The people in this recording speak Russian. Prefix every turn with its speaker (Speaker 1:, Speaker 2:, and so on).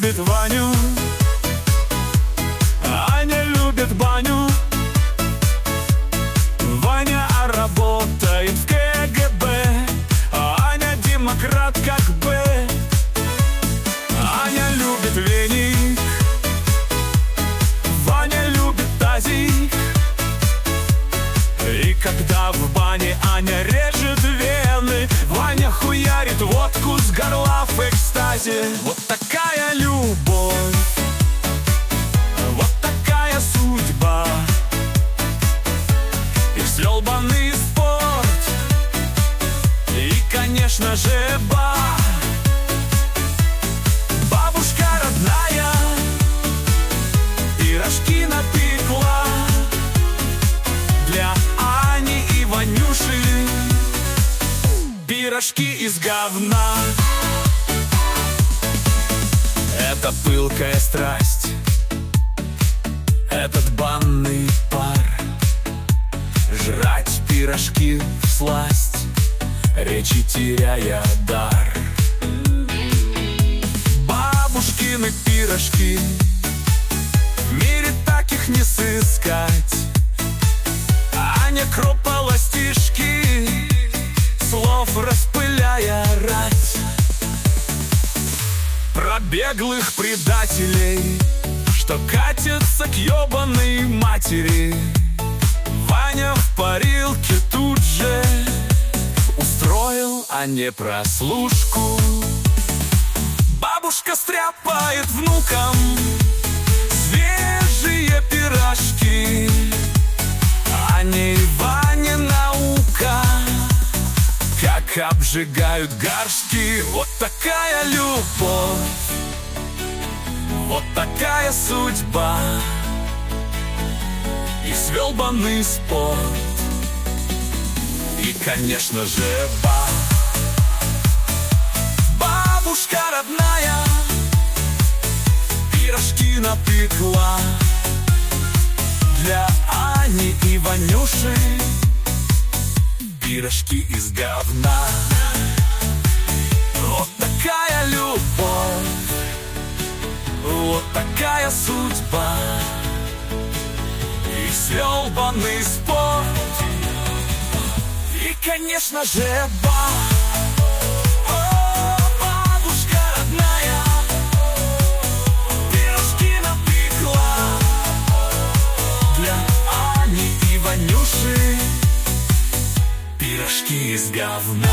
Speaker 1: любит Ваню. Аня любит баню. Ваня работает в КГБ А Аня демократ как Б. Аня любит веник. Ваня любит тазик. И когда в бане Аня режет вены Ваня хуярит водку с горла в экстазе Вот такая любовь. Вот такая судьба. И слёбанный спорт И, конечно же, бар Бабушка родная. Пирожки напекла. Для Ани и Ванюши. Пирожки из говна Это пылкая страсть. Этот банный пар. Жрать пирожки в сласть. Речи теряя дар. Бабушкины пирожки. В мире таких не сыскать Про беглых предателей Что катятся к ебаной матери. Ваня в парилке тут же Устроил, а не прослушку. Бабушка стряпает внукам обжигают горшки. Вот такая любовь Вот такая судьба. И свелбанный спорт И, конечно же, бар Бабушка родная Пирожки напекла. Для Ани и Ванюши Пирожки из говна. Вот такая любовь Вот такая судьба. И свелбанный спорт И, конечно же, бар Пирожки из говна